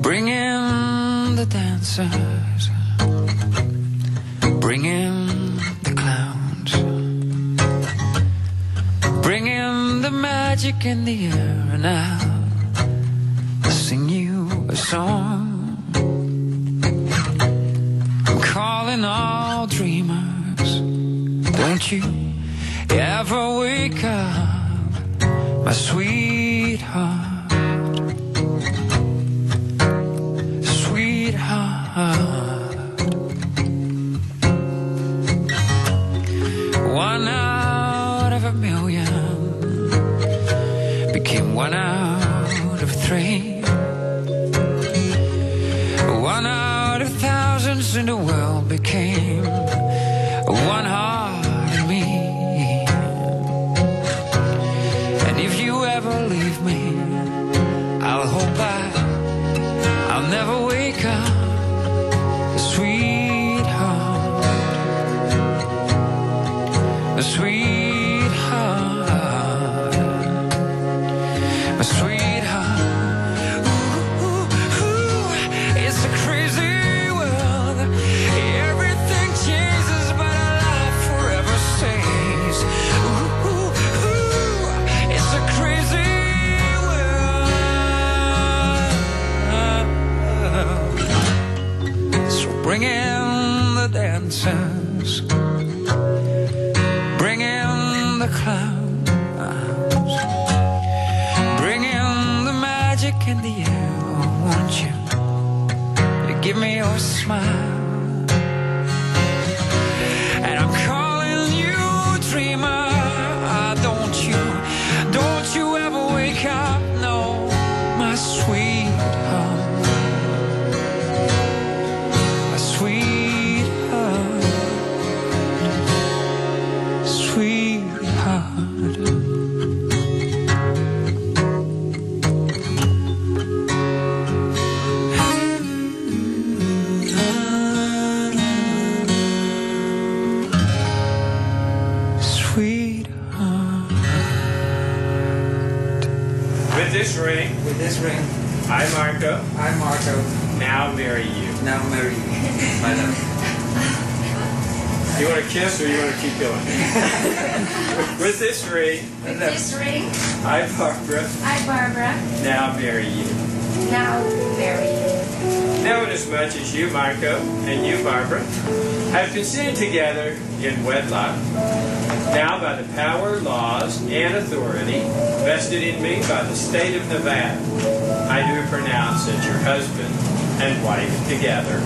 Bring in the dancers. Bring in the clowns. Bring in the magic in the air, and I'll sing you a song. Don't you ever wake up, my sweetheart. Sweetheart, one out of a million became one out of three. One out of thousands in the world became one heart if you ever leave me, I'll hope I, I'll never wake up, bring in the dancers, bring in the clowns, bring in the magic in the air. Won't you? You give me your smile. Sweetheart. With this ring, With this ring, I, Marco, I, Marco, now marry you. now marry you, my love. You want to kiss or you want to keep going? With this ring, With this ring, I, Barbara, I, Barbara, now marry you. Now marry you. Now, inasmuch as you, Marco, and you, Barbara, have consented together in wedlock, now by the power, laws, and authority vested in me by the state of Nevada, I do pronounce that your husband and wife together.